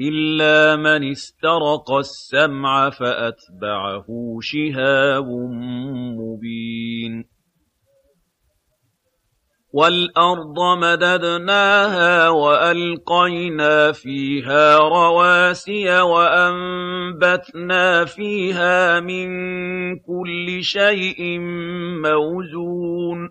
إِلَّا مَنِ اسْتَرَقَ السَّمْعَ فَأَتْبَعَهُ شِهَابٌ مُّبِينٌ وَالْأَرْضَ مَدَدْنَاهَا وَأَلْقَيْنَا فِيهَا رَوَاسِيَ وَأَنبَتْنَا فِيهَا مِن كُلِّ شَيْءٍ مَّوْزُونٍ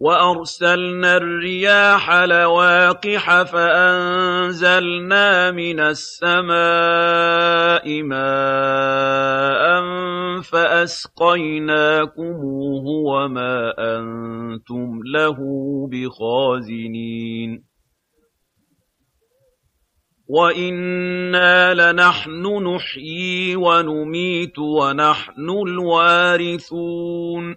وَأَرْسَلْنَا الرِّيَاحَ لَوَاقِحَ فَأَنزَلْنَا مِنَ السَّمَاءِ مَاءً فَأَسْقَيْنَاكُمُوهُ وَمَا أَنتُمْ لَهُ بِخَازِنِينَ وَإِنَّا لَنَحْنُ نُحْيِي وَنُمِيتُ وَنَحْنُ الْوَارِثُونَ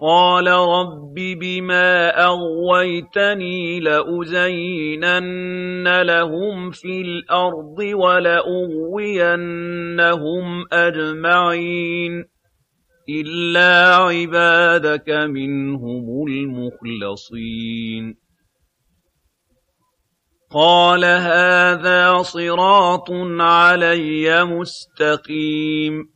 قال رب بما أغويتني لأزينن لهم في الأرض ولأغوينهم أجمعين إلا عبادك منهم المخلصين قال هذا صراط علي مستقيم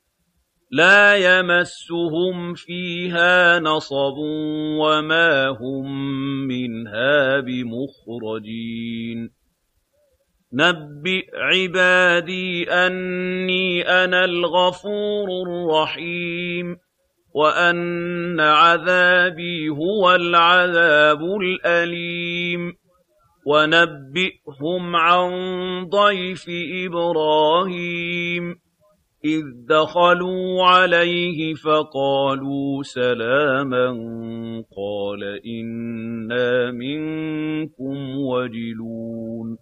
لَا يَمَسُّهُمْ فِيهَا نَصَبٌ وَمَا هُم مِّنْهَا بِمُخْرَجِينَ. نَبِّئْ عِبَادِي أَنِّي أَنَا الْغَفُورُ الرَّحِيمُ وَأَنَّ عَذَابِي هُوَ الْعَذَابُ الْأَلِيمُ. وَنَبِّئْهُمْ عَن ضَيْفِ إِبْرَاهِيمَ. إِذْ دَخَلُوا عَلَيْهِ فَقَالُوا سَلَامًا قَالَ إِنَّا مِنكُمْ وَجِلُونَ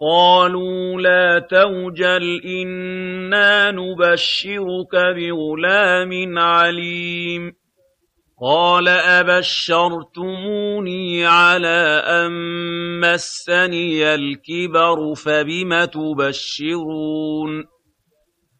قَالُوا لَا تَوْجَلْ إِنَّا نُبَشِّرُكَ بِغُلَامٍ عَلِيمٍ قَالَ أَبَشَّرْتُمُونِي عَلَىٰ أَن مَّسَّنِيَ الْكِبَرُ فَبِمَ تُبَشِّرُونَ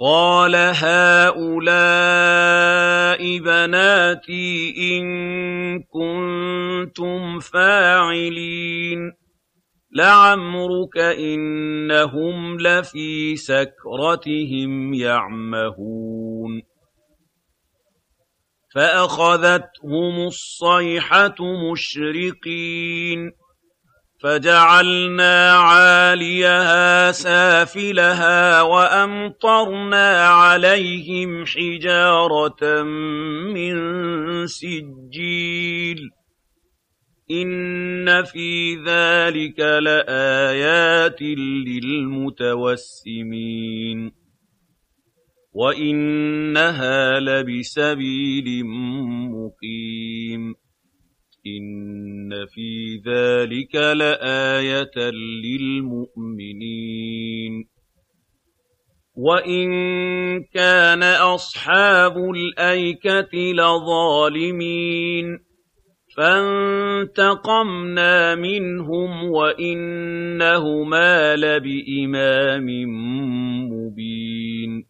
قال هؤلاء بناتي إن كنتم فاعلين لعمرك إنهم لفي سكرتهم يعمهون فأخذتهم الصيحة مشرقين فجعلنا عاليها سافلها وأمطرنا عليهم حجارة من سجيل. إن في ذلك لآيات للمتوسمين. وإنها لبسبيل مقيم. إِنَّ فِي ذَٰلِكَ لَآيَةً لِّلْمُؤْمِنِينَ وَإِن كَانَ أَصْحَابُ الْأَيْكَةِ لَظَالِمِينَ فَانتَقَمْنَا مِنْهُمْ وَإِنَّهُمَا لَبِإِمَامٍ مُّبِينٍ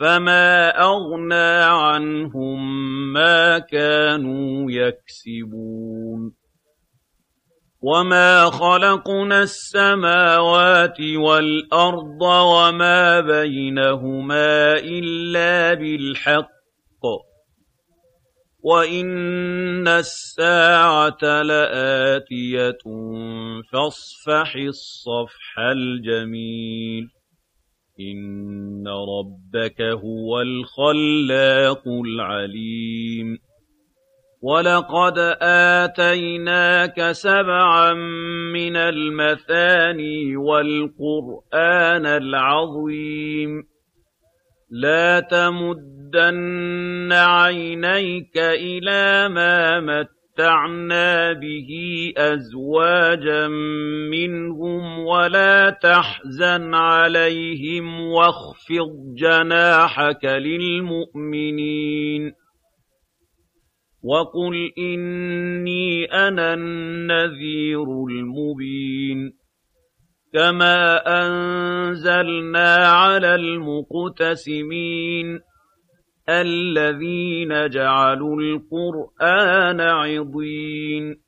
فما أغنى عنهم ما كانوا يكسبون وما خلقنا السماوات والأرض وما بينهما إلا بالحق وإن الساعة لآتية فاصفح الصفح الجميل إِنَّ رَبَّكَ هُوَ الْخَلَّاقُ الْعَلِيمُ وَلَقَدْ آتَيْنَاكَ سَبْعًا مِّنَ الْمَثَانِي وَالْقُرْآنَ الْعَظِيمَ لَا تَمُدَّنَّ عَيْنَيْكَ إِلَىٰ مَا مَتَّعْنَا مَتَّعْنَا بِهِ أَزْوَاجًا مِّنْهُمْ وَلَا تَحْزَنْ عَلَيْهِمْ وَاخْفِضْ جَنَاحَكَ لِلْمُؤْمِنِينَ وَقُلْ إِنِّي أَنَا النَّذِيرُ الْمُبِينُ كَمَا أَنزَلْنَا عَلَى الْمُقْتَسِمِينَ الَّذِينَ جَعَلُوا الْقُرْآنَ عِضِينَ.